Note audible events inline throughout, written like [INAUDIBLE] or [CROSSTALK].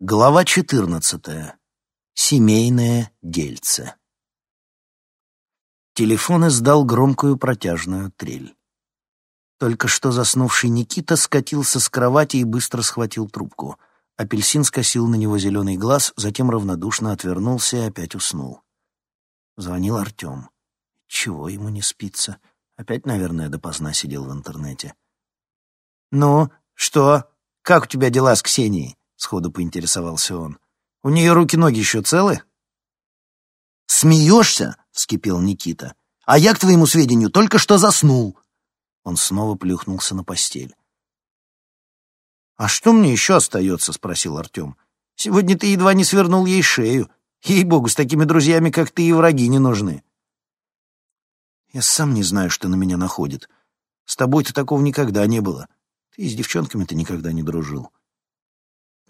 Глава четырнадцатая. Семейное дельце. Телефон издал громкую протяжную трель. Только что заснувший Никита скатился с кровати и быстро схватил трубку. Апельсин скосил на него зеленый глаз, затем равнодушно отвернулся и опять уснул. Звонил Артем. Чего ему не спится? Опять, наверное, допоздна сидел в интернете. «Ну, что? Как у тебя дела с Ксенией?» — сходу поинтересовался он. «У нее руки-ноги еще целы?» «Смеешься?» — вскипел Никита. «А я, к твоему сведению, только что заснул». Он снова плюхнулся на постель. «А что мне еще остается?» — спросил Артем. «Сегодня ты едва не свернул ей шею. Ей-богу, с такими друзьями, как ты, и враги не нужны». «Я сам не знаю, что на меня находит. С тобой-то такого никогда не было. Ты с девчонками-то никогда не дружил».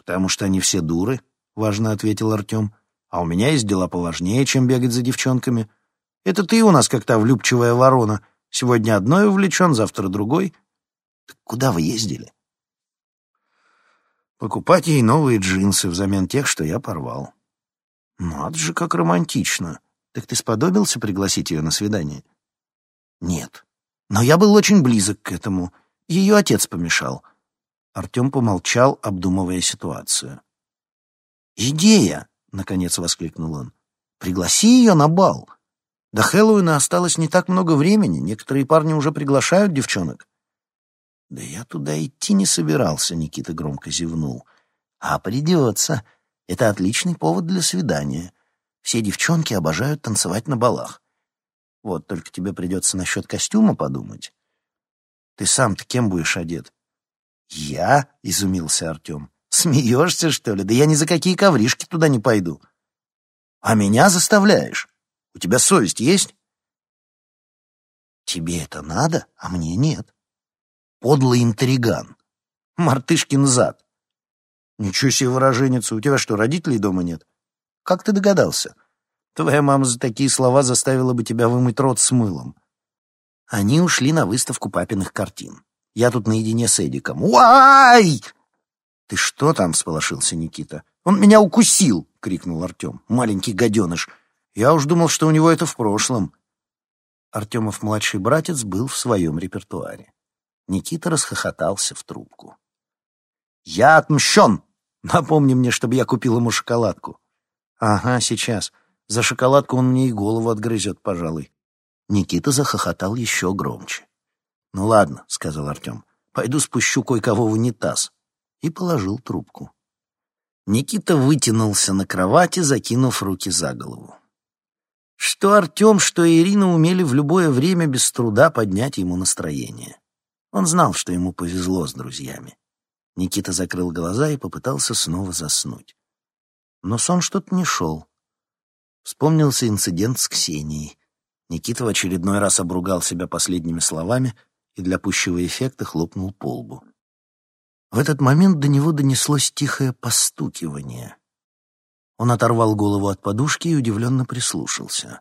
«Потому что они все дуры», — важно ответил Артем. «А у меня есть дела поважнее, чем бегать за девчонками. Это ты у нас как та влюбчивая ворона. Сегодня одной увлечен, завтра другой. Так куда вы ездили?» «Покупать ей новые джинсы взамен тех, что я порвал». «Надо же, как романтично. Так ты сподобился пригласить ее на свидание?» «Нет. Но я был очень близок к этому. Ее отец помешал». Артем помолчал, обдумывая ситуацию. «Идея!» — наконец воскликнул он. «Пригласи ее на бал. До Хэллоуина осталось не так много времени, некоторые парни уже приглашают девчонок». «Да я туда идти не собирался», — Никита громко зевнул. «А придется. Это отличный повод для свидания. Все девчонки обожают танцевать на балах. Вот, только тебе придется насчет костюма подумать. Ты сам-то кем будешь одет? «Я?» — изумился Артем. «Смеешься, что ли? Да я ни за какие ковришки туда не пойду». «А меня заставляешь? У тебя совесть есть?» «Тебе это надо, а мне нет». «Подлый интриган. Мартышкин зад». «Ничего себе выраженница. У тебя что, родителей дома нет?» «Как ты догадался?» «Твоя мама за такие слова заставила бы тебя вымыть рот с мылом». Они ушли на выставку папиных картин. Я тут наедине с Эдиком. «Уай!» «Ты что там?» — сполошился Никита. «Он меня укусил!» — крикнул Артем. «Маленький гаденыш! Я уж думал, что у него это в прошлом». Артемов младший братец был в своем репертуаре. Никита расхохотался в трубку. «Я отмщен! [LAUGHS] Напомни мне, чтобы я купил ему шоколадку». «Ага, сейчас. За шоколадку он мне и голову отгрызет, пожалуй». Никита захохотал еще громче. «Ну ладно», — сказал Артем, — «пойду спущу кое-кого в унитаз». И положил трубку. Никита вытянулся на кровати, закинув руки за голову. Что Артем, что Ирина умели в любое время без труда поднять ему настроение. Он знал, что ему повезло с друзьями. Никита закрыл глаза и попытался снова заснуть. Но сон что-то не шел. Вспомнился инцидент с Ксенией. Никита в очередной раз обругал себя последними словами, и для пущего эффекта хлопнул по лбу. В этот момент до него донеслось тихое постукивание. Он оторвал голову от подушки и удивленно прислушался.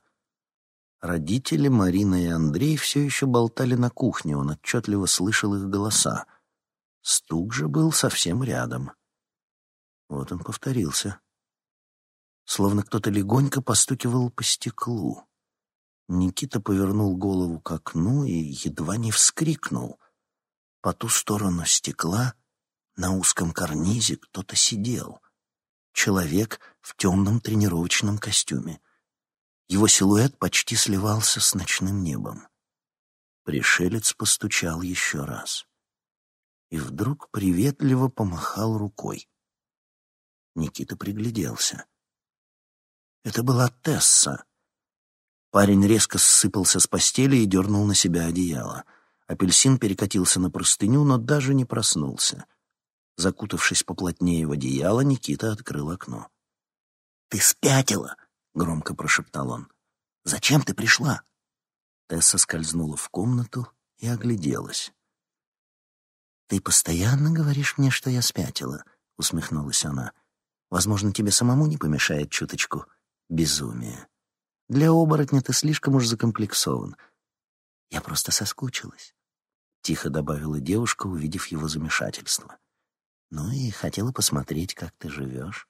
Родители Марина и Андрей все еще болтали на кухне, он отчетливо слышал их голоса. Стук же был совсем рядом. Вот он повторился. Словно кто-то легонько постукивал по стеклу. Никита повернул голову к окну и едва не вскрикнул. По ту сторону стекла на узком карнизе кто-то сидел. Человек в темном тренировочном костюме. Его силуэт почти сливался с ночным небом. Пришелец постучал еще раз. И вдруг приветливо помахал рукой. Никита пригляделся. Это была Тесса, Парень резко ссыпался с постели и дернул на себя одеяло. Апельсин перекатился на простыню, но даже не проснулся. Закутавшись поплотнее в одеяло, Никита открыл окно. «Ты спятила!» — громко прошептал он. «Зачем ты пришла?» Тесса скользнула в комнату и огляделась. «Ты постоянно говоришь мне, что я спятила», — усмехнулась она. «Возможно, тебе самому не помешает чуточку безумия». Для оборотня ты слишком уж закомплексован. Я просто соскучилась. Тихо добавила девушка, увидев его замешательство. Ну и хотела посмотреть, как ты живешь.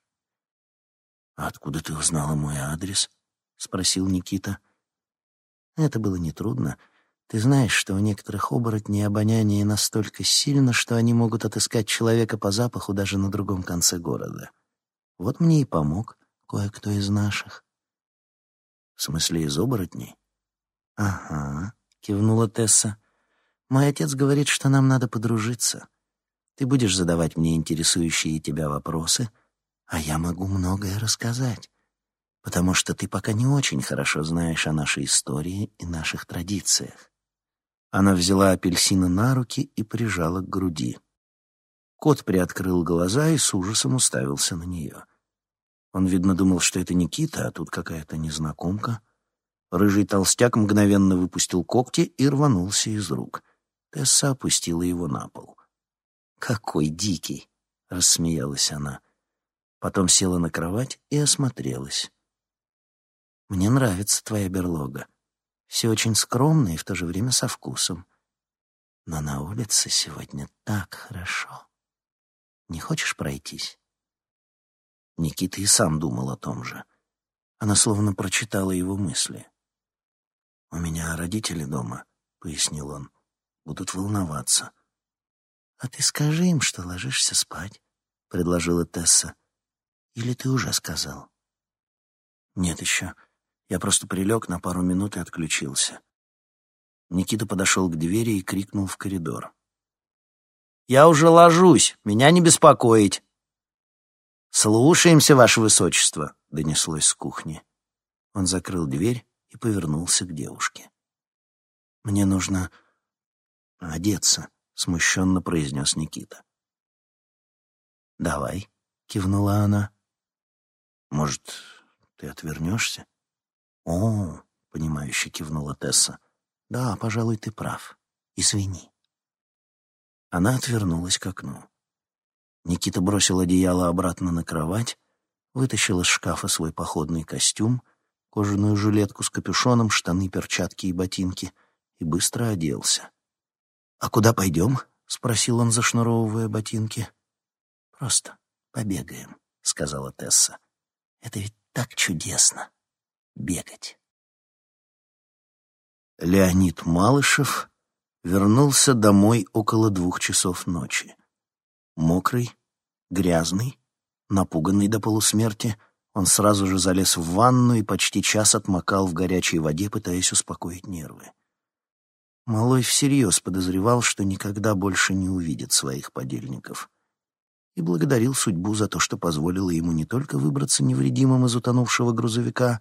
«А откуда ты узнала мой адрес?» — спросил Никита. Это было нетрудно. Ты знаешь, что у некоторых оборотней обоняние настолько сильно, что они могут отыскать человека по запаху даже на другом конце города. Вот мне и помог кое-кто из наших. В смысле, из оборотней? Ага, кивнула Тесса. Мой отец говорит, что нам надо подружиться. Ты будешь задавать мне интересующие тебя вопросы, а я могу многое рассказать, потому что ты пока не очень хорошо знаешь о нашей истории и наших традициях. Она взяла апельсина на руки и прижала к груди. Кот приоткрыл глаза и с ужасом уставился на нее. Он, видно, думал, что это Никита, а тут какая-то незнакомка. Рыжий толстяк мгновенно выпустил когти и рванулся из рук. Тесса опустила его на пол. «Какой дикий!» — рассмеялась она. Потом села на кровать и осмотрелась. «Мне нравится твоя берлога. Все очень скромно и в то же время со вкусом. Но на улице сегодня так хорошо. Не хочешь пройтись?» Никита и сам думал о том же. Она словно прочитала его мысли. «У меня родители дома», — пояснил он. «Будут волноваться». «А ты скажи им, что ложишься спать», — предложила Тесса. «Или ты уже сказал?» «Нет еще. Я просто прилег на пару минут и отключился». Никита подошел к двери и крикнул в коридор. «Я уже ложусь, меня не беспокоить!» «Слушаемся, Ваше Высочество», — донеслось с кухни. Он закрыл дверь и повернулся к девушке. «Мне нужно одеться», — смущенно произнес Никита. «Давай», — кивнула она. «Может, ты отвернешься?» «О, — понимающе кивнула Тесса, — да, пожалуй, ты прав. Извини». Она отвернулась к окну. Никита бросил одеяло обратно на кровать, вытащил из шкафа свой походный костюм, кожаную жилетку с капюшоном, штаны, перчатки и ботинки и быстро оделся. «А куда пойдем?» — спросил он, зашнуровывая ботинки. «Просто побегаем», — сказала Тесса. «Это ведь так чудесно — бегать». Леонид Малышев вернулся домой около двух часов ночи. Мокрый, грязный, напуганный до полусмерти, он сразу же залез в ванну и почти час отмокал в горячей воде, пытаясь успокоить нервы. Малой всерьез подозревал, что никогда больше не увидит своих подельников. И благодарил судьбу за то, что позволило ему не только выбраться невредимым из утонувшего грузовика,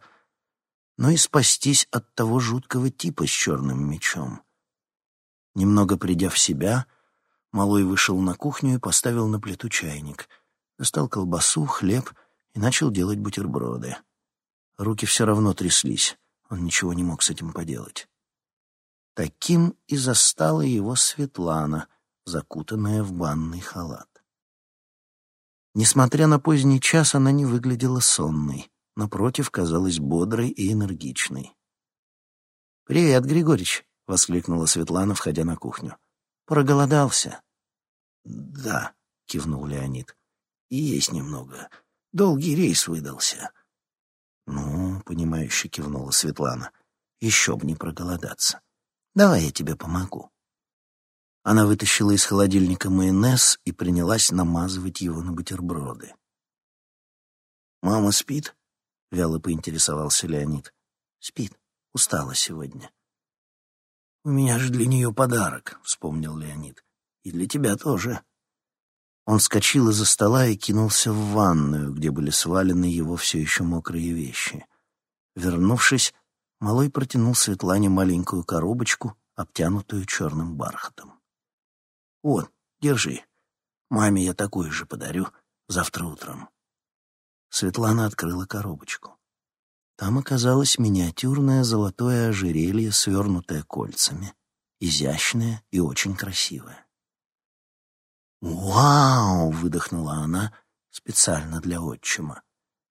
но и спастись от того жуткого типа с черным мечом. Немного придя в себя, Малой вышел на кухню и поставил на плиту чайник. Достал колбасу, хлеб и начал делать бутерброды. Руки все равно тряслись. Он ничего не мог с этим поделать. Таким и застала его Светлана, закутанная в банный халат. Несмотря на поздний час, она не выглядела сонной. Напротив, казалась бодрой и энергичной. «Привет, Григорич!» — воскликнула Светлана, входя на кухню. «Проголодался?» «Да», — кивнул Леонид. «И есть немного. Долгий рейс выдался». «Ну, — понимающе кивнула Светлана, — еще б не проголодаться. Давай я тебе помогу». Она вытащила из холодильника майонез и принялась намазывать его на бутерброды. «Мама спит?» — вяло поинтересовался Леонид. «Спит. Устала сегодня». «У меня же для нее подарок», — вспомнил Леонид. И для тебя тоже». Он вскочил из-за стола и кинулся в ванную, где были свалены его все еще мокрые вещи. Вернувшись, Малой протянул Светлане маленькую коробочку, обтянутую черным бархатом. «Вот, держи. Маме я такую же подарю завтра утром». Светлана открыла коробочку. Там оказалось миниатюрное золотое ожерелье, свернутое кольцами, изящное и очень красивое. «Вау!» — выдохнула она специально для отчима.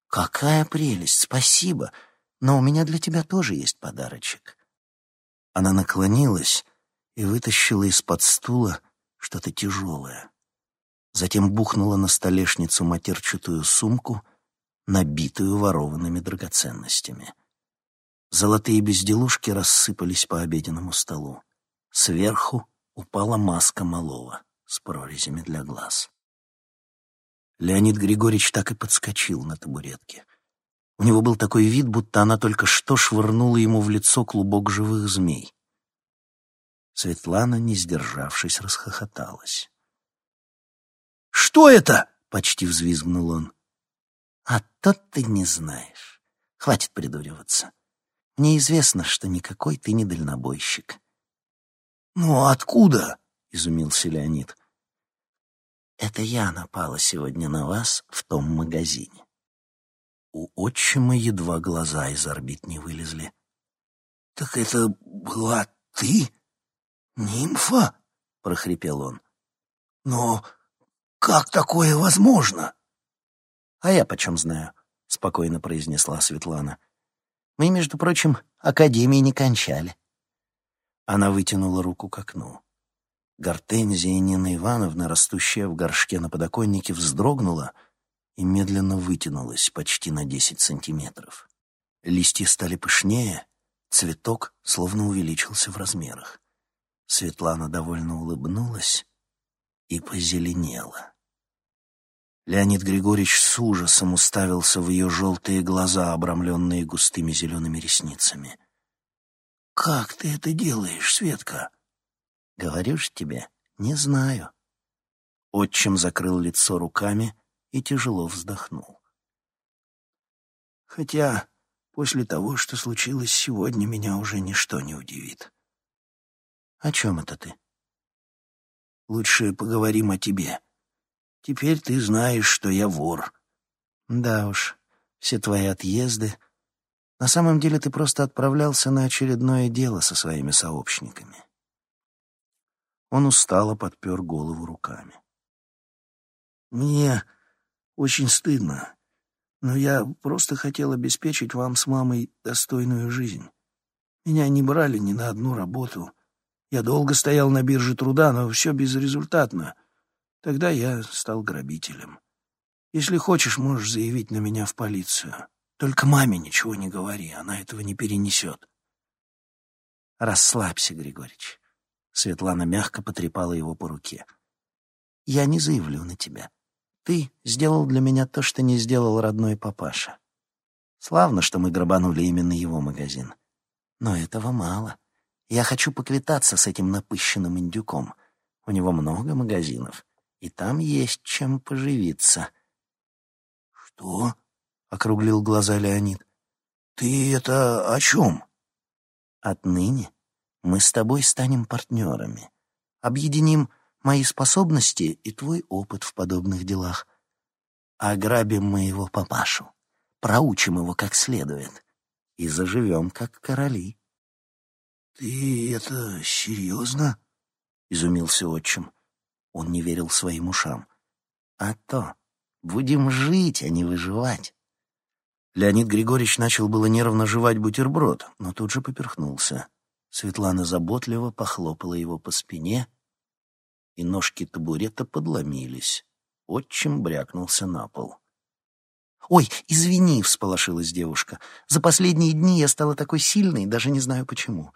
«Какая прелесть! Спасибо! Но у меня для тебя тоже есть подарочек». Она наклонилась и вытащила из-под стула что-то тяжелое. затем бухнула на столешницу матерчатую сумку, набитую ворованными драгоценностями. Золотые безделушки рассыпались по обеденному столу. Сверху упала маска малого с прорезями для глаз. Леонид Григорьевич так и подскочил на табуретке. У него был такой вид, будто она только что швырнула ему в лицо клубок живых змей. Светлана, не сдержавшись, расхохоталась. «Что это?» — почти взвизгнул он. «А то ты не знаешь. Хватит придуриваться. Мне известно, что никакой ты не дальнобойщик». «Ну, откуда?» — изумился Леонид. Это я напала сегодня на вас в том магазине. У отчима едва глаза из орбит не вылезли. — Так это была ты, нимфа? — прохрипел он. — Но как такое возможно? — А я почем знаю, — спокойно произнесла Светлана. — Мы, между прочим, академии не кончали. Она вытянула руку к окну. Гортензия Нина Ивановна, растущая в горшке на подоконнике, вздрогнула и медленно вытянулась почти на десять сантиметров. Листья стали пышнее, цветок словно увеличился в размерах. Светлана довольно улыбнулась и позеленела. Леонид Григорьевич с ужасом уставился в ее желтые глаза, обрамленные густыми зелеными ресницами. «Как ты это делаешь, Светка?» Говорю ж тебе, не знаю. Отчим закрыл лицо руками и тяжело вздохнул. Хотя после того, что случилось сегодня, меня уже ничто не удивит. О чем это ты? Лучше поговорим о тебе. Теперь ты знаешь, что я вор. Да уж, все твои отъезды. На самом деле ты просто отправлялся на очередное дело со своими сообщниками. Он устало подпер голову руками. «Мне очень стыдно, но я просто хотел обеспечить вам с мамой достойную жизнь. Меня не брали ни на одну работу. Я долго стоял на бирже труда, но все безрезультатно. Тогда я стал грабителем. Если хочешь, можешь заявить на меня в полицию. Только маме ничего не говори, она этого не перенесет». «Расслабься, Григорьевич. Светлана мягко потрепала его по руке. «Я не заявлю на тебя. Ты сделал для меня то, что не сделал родной папаша. Славно, что мы грабанули именно его магазин. Но этого мало. Я хочу поквитаться с этим напыщенным индюком. У него много магазинов, и там есть чем поживиться». «Что?» — округлил глаза Леонид. «Ты это о чем?» «Отныне мы с тобой станем партнерами. Объединим мои способности и твой опыт в подобных делах. Ограбим моего папашу, проучим его как следует и заживем как короли. — Ты это серьезно? — изумился отчим. Он не верил своим ушам. — А то. Будем жить, а не выживать. Леонид Григорьевич начал было нервно жевать бутерброд, но тут же поперхнулся. Светлана заботливо похлопала его по спине, и ножки табурета подломились. Отчим брякнулся на пол. «Ой, извини!» — всполошилась девушка. «За последние дни я стала такой сильной, даже не знаю почему.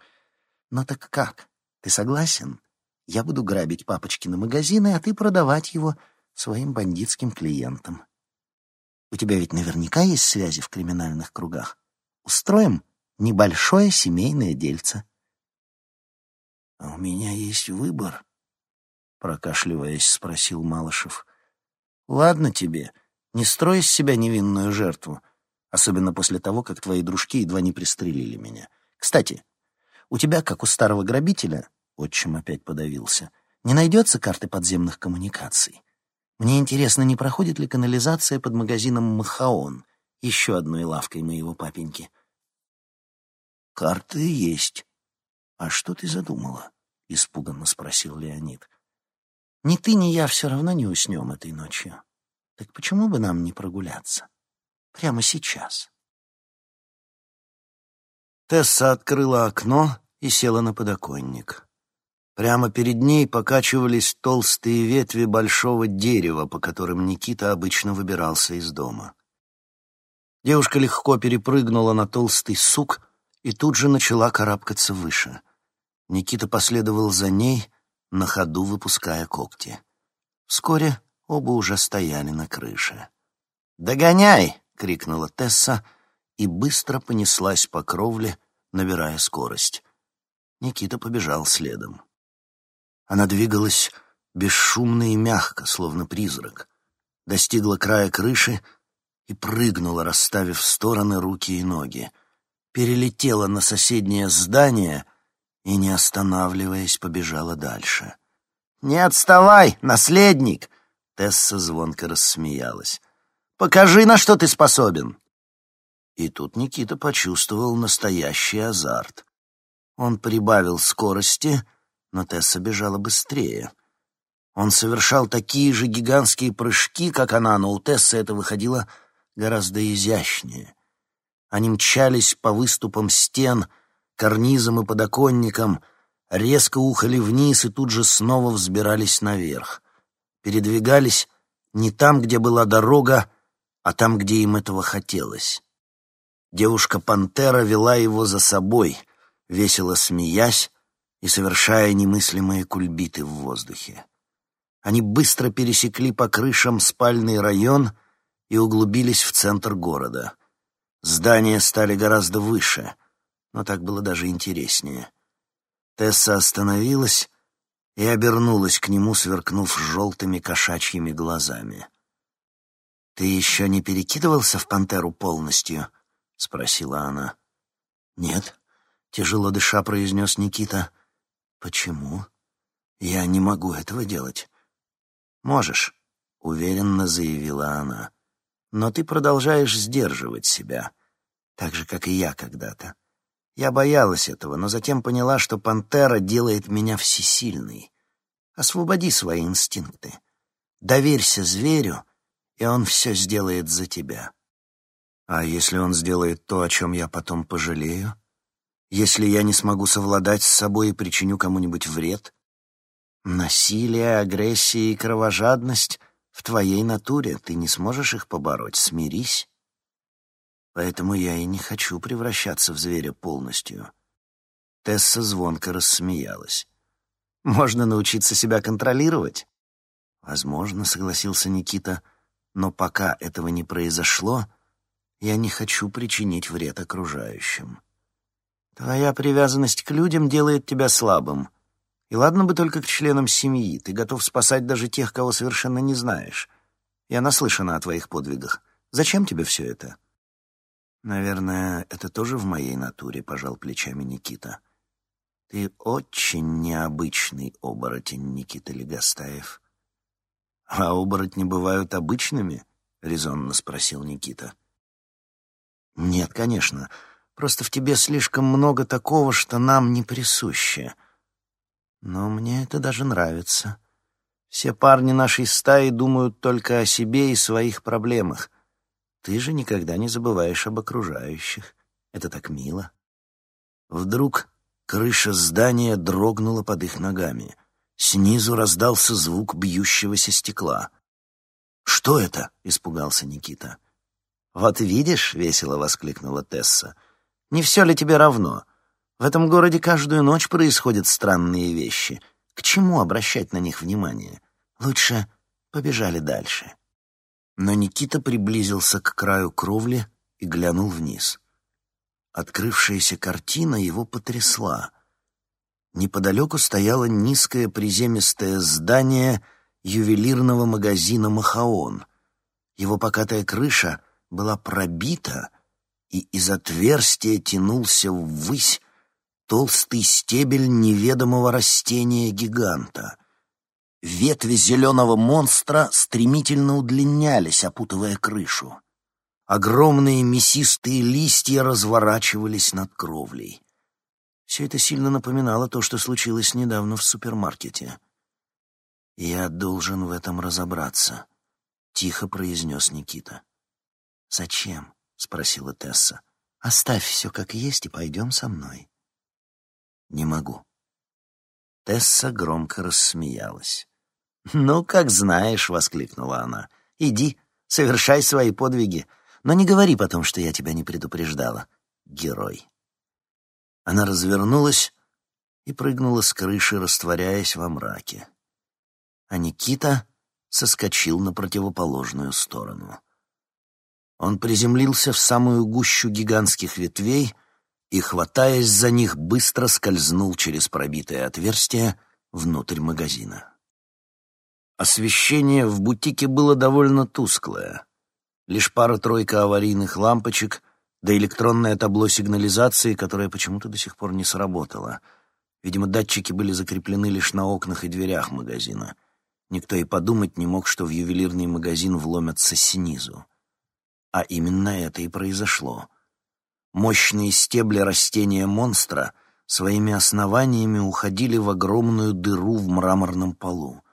Но так как? Ты согласен? Я буду грабить папочкины магазины, а ты продавать его своим бандитским клиентам. У тебя ведь наверняка есть связи в криминальных кругах. Устроим небольшое семейное дельце». «А у меня есть выбор?» — прокашливаясь, спросил Малышев. «Ладно тебе, не строй из себя невинную жертву, особенно после того, как твои дружки едва не пристрелили меня. Кстати, у тебя, как у старого грабителя, — отчим опять подавился, — не найдется карты подземных коммуникаций. Мне интересно, не проходит ли канализация под магазином «Махаон», еще одной лавкой моего папеньки?» «Карты есть», «А что ты задумала?» — испуганно спросил Леонид. «Ни ты, ни я все равно не уснем этой ночью. Так почему бы нам не прогуляться? Прямо сейчас?» Тесса открыла окно и села на подоконник. Прямо перед ней покачивались толстые ветви большого дерева, по которым Никита обычно выбирался из дома. Девушка легко перепрыгнула на толстый сук и тут же начала карабкаться выше. Никита последовал за ней, на ходу выпуская когти. Вскоре оба уже стояли на крыше. «Догоняй!» — крикнула Тесса и быстро понеслась по кровле, набирая скорость. Никита побежал следом. Она двигалась бесшумно и мягко, словно призрак. Достигла края крыши и прыгнула, расставив в стороны руки и ноги. Перелетела на соседнее здание и, не останавливаясь, побежала дальше. «Не отставай, наследник!» Тесса звонко рассмеялась. «Покажи, на что ты способен!» И тут Никита почувствовал настоящий азарт. Он прибавил скорости, но Тесса бежала быстрее. Он совершал такие же гигантские прыжки, как она, но у Тессы это выходило гораздо изящнее. Они мчались по выступам стен, карнизам и подоконникам, резко ухали вниз и тут же снова взбирались наверх. Передвигались не там, где была дорога, а там, где им этого хотелось. Девушка-пантера вела его за собой, весело смеясь и совершая немыслимые кульбиты в воздухе. Они быстро пересекли по крышам спальный район и углубились в центр города. Здания стали гораздо выше, но так было даже интереснее. Тесса остановилась и обернулась к нему, сверкнув желтыми кошачьими глазами. «Ты еще не перекидывался в пантеру полностью?» — спросила она. «Нет», — тяжело дыша произнес Никита. «Почему? Я не могу этого делать». «Можешь», — уверенно заявила она. «Но ты продолжаешь сдерживать себя, так же, как и я когда-то. Я боялась этого, но затем поняла, что пантера делает меня всесильной. Освободи свои инстинкты. Доверься зверю, и он все сделает за тебя. А если он сделает то, о чем я потом пожалею? Если я не смогу совладать с собой и причиню кому-нибудь вред? Насилие, агрессия и кровожадность в твоей натуре. Ты не сможешь их побороть. Смирись. Поэтому я и не хочу превращаться в зверя полностью. Тесса звонко рассмеялась. Можно научиться себя контролировать? Возможно, согласился Никита, но пока этого не произошло, я не хочу причинить вред окружающим. Твоя привязанность к людям делает тебя слабым. И ладно бы только к членам семьи, ты готов спасать даже тех, кого совершенно не знаешь. Я наслышана о твоих подвигах. Зачем тебе все это?» «Наверное, это тоже в моей натуре», — пожал плечами Никита. «Ты очень необычный оборотень, Никита Легостаев». «А оборотни бывают обычными?» — резонно спросил Никита. «Нет, конечно. Просто в тебе слишком много такого, что нам не присуще. Но мне это даже нравится. Все парни нашей стаи думают только о себе и своих проблемах». Ты же никогда не забываешь об окружающих. Это так мило. Вдруг крыша здания дрогнула под их ногами. Снизу раздался звук бьющегося стекла. «Что это?» — испугался Никита. «Вот видишь», — весело воскликнула Тесса, — «не все ли тебе равно? В этом городе каждую ночь происходят странные вещи. К чему обращать на них внимание? Лучше побежали дальше». Но Никита приблизился к краю кровли и глянул вниз. Открывшаяся картина его потрясла. Неподалеку стояло низкое приземистое здание ювелирного магазина «Махаон». Его покатая крыша была пробита, и из отверстия тянулся ввысь толстый стебель неведомого растения-гиганта. Ветви зеленого монстра стремительно удлинялись, опутывая крышу. Огромные мясистые листья разворачивались над кровлей. Все это сильно напоминало то, что случилось недавно в супермаркете. «Я должен в этом разобраться», — тихо произнес Никита. «Зачем?» — спросила Тесса. «Оставь все как есть и пойдем со мной». «Не могу». Тесса громко рассмеялась. «Ну, как знаешь», — воскликнула она. «Иди, совершай свои подвиги, но не говори потом, что я тебя не предупреждала. Герой». Она развернулась и прыгнула с крыши, растворяясь во мраке. А Никита соскочил на противоположную сторону. Он приземлился в самую гущу гигантских ветвей и, хватаясь за них, быстро скользнул через пробитое отверстие внутрь магазина. Освещение в бутике было довольно тусклое. Лишь пара-тройка аварийных лампочек да электронное табло сигнализации, которое почему-то до сих пор не сработало. Видимо, датчики были закреплены лишь на окнах и дверях магазина. Никто и подумать не мог, что в ювелирный магазин вломятся снизу. А именно это и произошло. Мощные стебли растения-монстра своими основаниями уходили в огромную дыру в мраморном полу.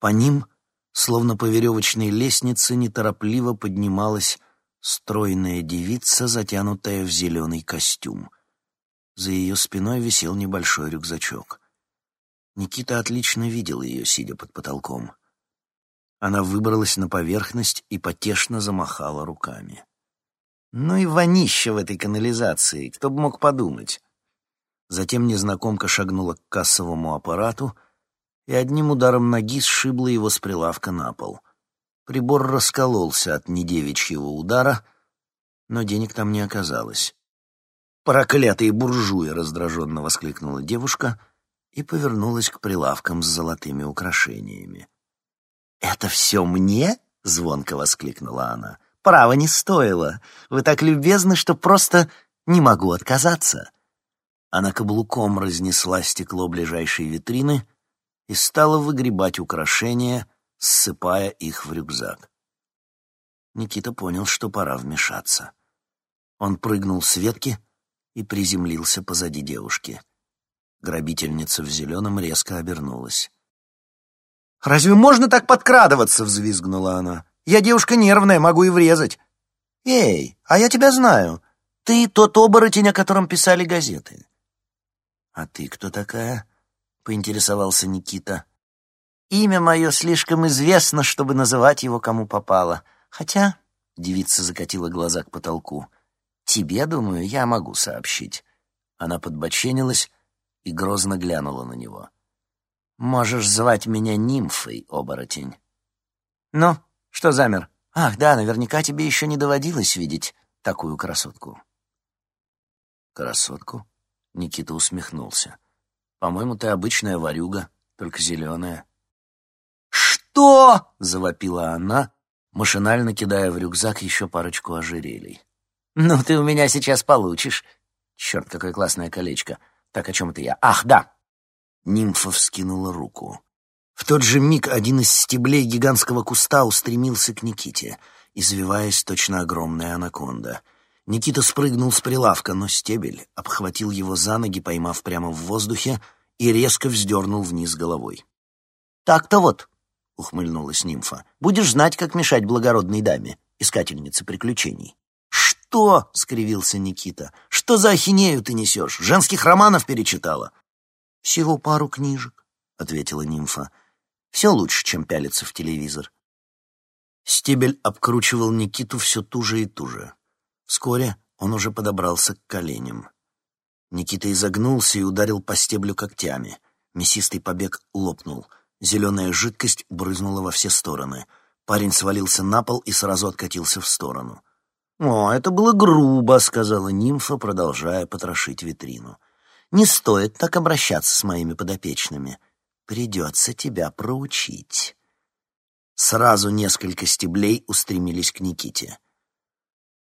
По ним, словно по веревочной лестнице, неторопливо поднималась стройная девица, затянутая в зеленый костюм. За ее спиной висел небольшой рюкзачок. Никита отлично видел ее, сидя под потолком. Она выбралась на поверхность и потешно замахала руками. Ну и вонище в этой канализации, кто бы мог подумать. Затем незнакомка шагнула к кассовому аппарату и одним ударом ноги сшибла его с прилавка на пол. Прибор раскололся от недевичьего удара, но денег там не оказалось. «Проклятые буржуи!» — раздраженно воскликнула девушка и повернулась к прилавкам с золотыми украшениями. «Это все мне?» — звонко воскликнула она. «Право не стоило. Вы так любезны, что просто не могу отказаться». Она каблуком разнесла стекло ближайшей витрины и стала выгребать украшения, ссыпая их в рюкзак. Никита понял, что пора вмешаться. Он прыгнул с ветки и приземлился позади девушки. Грабительница в зеленом резко обернулась. «Разве можно так подкрадываться?» — взвизгнула она. «Я девушка нервная, могу и врезать». «Эй, а я тебя знаю. Ты тот оборотень, о котором писали газеты». «А ты кто такая?» — поинтересовался Никита. «Имя мое слишком известно, чтобы называть его кому попало. Хотя...» — девица закатила глаза к потолку. «Тебе, думаю, я могу сообщить». Она подбоченилась и грозно глянула на него. Можешь звать меня нимфой, оборотень. Ну, что замер? Ах, да, наверняка тебе еще не доводилось видеть такую красотку. Красотку? Никита усмехнулся. По-моему, ты обычная ворюга, только зеленая. «Что?» — завопила она, машинально кидая в рюкзак еще парочку ожерелий. «Ну, ты у меня сейчас получишь. Черт, какое классное колечко. Так, о чем это я? Ах, да, Нимфа вскинула руку. В тот же миг один из стеблей гигантского куста устремился к Никите, извиваясь точно огромная анаконда. Никита спрыгнул с прилавка, но стебель обхватил его за ноги, поймав прямо в воздухе, и резко вздернул вниз головой. «Так-то вот», — ухмыльнулась нимфа, — «будешь знать, как мешать благородной даме, искательнице приключений». «Что?» — скривился Никита. «Что за ахинею ты несешь? Женских романов перечитала?» «Всего пару книжек», — ответила нимфа. «Все лучше, чем пялиться в телевизор». Стебель обкручивал Никиту все туже и туже. Вскоре он уже подобрался к коленям. Никита изогнулся и ударил по стеблю когтями. Мясистый побег лопнул. Зеленая жидкость брызнула во все стороны. Парень свалился на пол и сразу откатился в сторону. «О, это было грубо», — сказала нимфа, продолжая потрошить витрину. Не стоит так обращаться с моими подопечными. Придется тебя проучить». Сразу несколько стеблей устремились к Никите.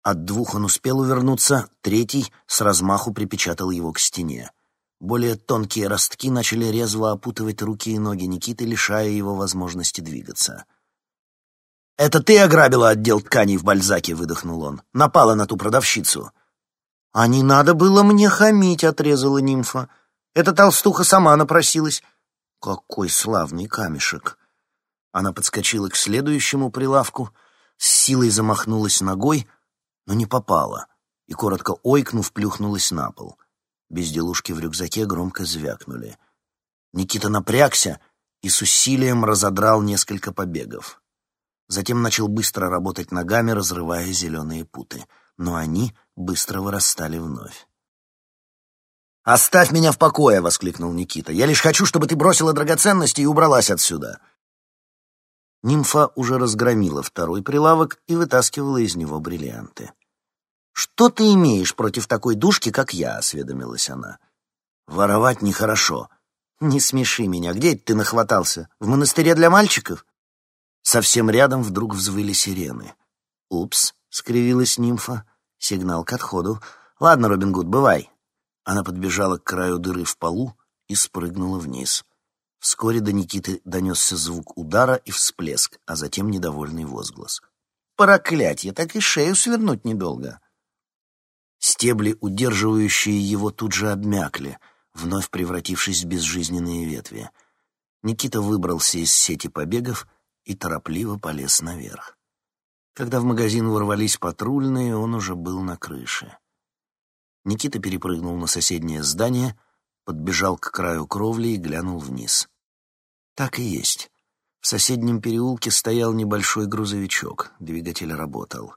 От двух он успел увернуться, третий с размаху припечатал его к стене. Более тонкие ростки начали резво опутывать руки и ноги Никиты, лишая его возможности двигаться. «Это ты ограбила отдел тканей в Бальзаке», — выдохнул он. «Напала на ту продавщицу». «А не надо было мне хамить», — отрезала нимфа. «Эта толстуха сама напросилась». «Какой славный камешек!» Она подскочила к следующему прилавку, с силой замахнулась ногой, но не попала, и, коротко ойкнув, плюхнулась на пол. Безделушки в рюкзаке громко звякнули. Никита напрягся и с усилием разодрал несколько побегов. Затем начал быстро работать ногами, разрывая зеленые путы, но они быстро вырастали вновь. «Оставь меня в покое!» — воскликнул Никита. «Я лишь хочу, чтобы ты бросила драгоценности и убралась отсюда!» Нимфа уже разгромила второй прилавок и вытаскивала из него бриллианты. «Что ты имеешь против такой душки, как я?» — осведомилась она. «Воровать нехорошо. Не смеши меня. Где это ты нахватался? В монастыре для мальчиков?» Совсем рядом вдруг взвыли сирены. «Упс!» — скривилась нимфа. «Сигнал к отходу. Ладно, Робин Гуд, бывай». Она подбежала к краю дыры в полу и спрыгнула вниз. Вскоре до Никиты донесся звук удара и всплеск, а затем недовольный возглас. «Проклятье! Так и шею свернуть недолго!» Стебли, удерживающие его, тут же обмякли, вновь превратившись в безжизненные ветви. Никита выбрался из сети побегов и торопливо полез наверх. Когда в магазин ворвались патрульные, он уже был на крыше. Никита перепрыгнул на соседнее здание — подбежал к краю кровли и глянул вниз. Так и есть. В соседнем переулке стоял небольшой грузовичок, двигатель работал.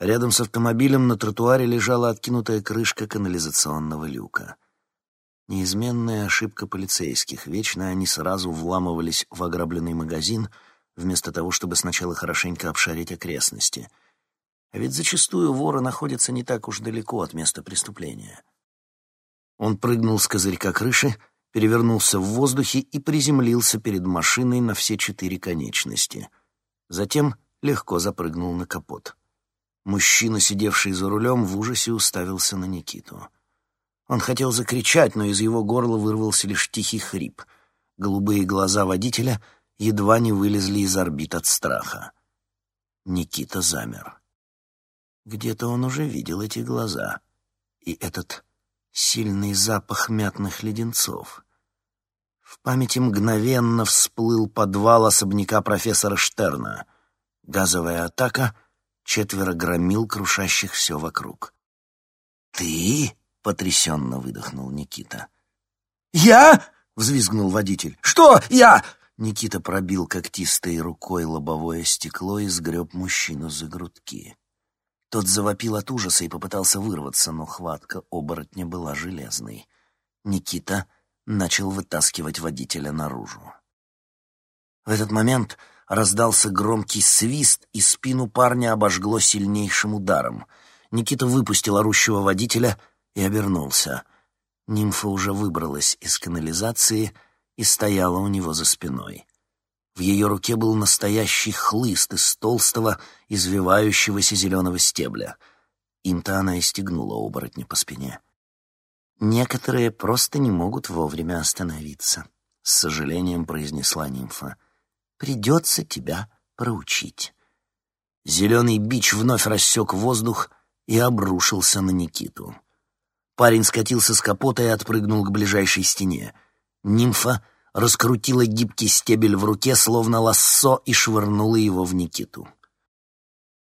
Рядом с автомобилем на тротуаре лежала откинутая крышка канализационного люка. Неизменная ошибка полицейских. Вечно они сразу вламывались в ограбленный магазин, вместо того, чтобы сначала хорошенько обшарить окрестности. А ведь зачастую воры находятся не так уж далеко от места преступления. Он прыгнул с козырька крыши, перевернулся в воздухе и приземлился перед машиной на все четыре конечности. Затем легко запрыгнул на капот. Мужчина, сидевший за рулем, в ужасе уставился на Никиту. Он хотел закричать, но из его горла вырвался лишь тихий хрип. Голубые глаза водителя едва не вылезли из орбит от страха. Никита замер. Где-то он уже видел эти глаза. И этот сильный запах мятных леденцов. В памяти мгновенно всплыл подвал особняка профессора Штерна. Газовая атака, четверо громил, крушащих все вокруг. «Ты?» — потрясенно выдохнул Никита. «Я?» — взвизгнул водитель. «Что я?» Никита пробил когтистой рукой лобовое стекло и сгреб мужчину за грудки. Тот завопил от ужаса и попытался вырваться, но хватка оборотня была железной. Никита начал вытаскивать водителя наружу. В этот момент раздался громкий свист, и спину парня обожгло сильнейшим ударом. Никита выпустил орущего водителя и обернулся. Нимфа уже выбралась из канализации и стояла у него за спиной. В ее руке был настоящий хлыст из толстого, извивающегося зеленого стебля. Им-то она и стегнула оборотня по спине. «Некоторые просто не могут вовремя остановиться», — с сожалением произнесла нимфа. «Придется тебя проучить». Зеленый бич вновь рассек воздух и обрушился на Никиту. Парень скатился с капота и отпрыгнул к ближайшей стене. Нимфа раскрутила гибкий стебель в руке, словно лассо, и швырнула его в Никиту.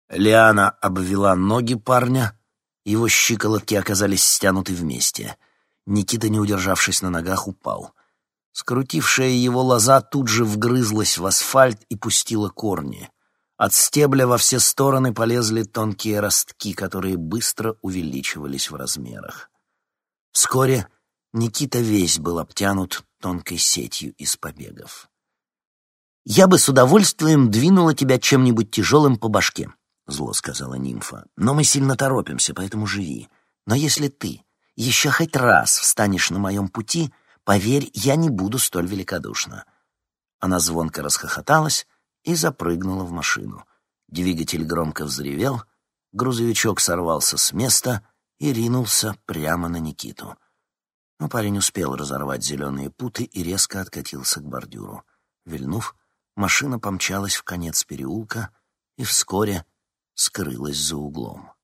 Лиана обвела ноги парня, его щиколотки оказались стянуты вместе. Никита, не удержавшись на ногах, упал. Скрутившая его лоза тут же вгрызлась в асфальт и пустила корни. От стебля во все стороны полезли тонкие ростки, которые быстро увеличивались в размерах. Вскоре Никита весь был обтянут тонкой сетью из побегов. «Я бы с удовольствием двинула тебя чем-нибудь тяжелым по башке», — зло сказала нимфа. «Но мы сильно торопимся, поэтому живи. Но если ты еще хоть раз встанешь на моем пути, поверь, я не буду столь великодушна». Она звонко расхохоталась и запрыгнула в машину. Двигатель громко взревел, грузовичок сорвался с места и ринулся прямо на Никиту. Но парень успел разорвать зеленые путы и резко откатился к бордюру. Вильнув, машина помчалась в конец переулка и вскоре скрылась за углом.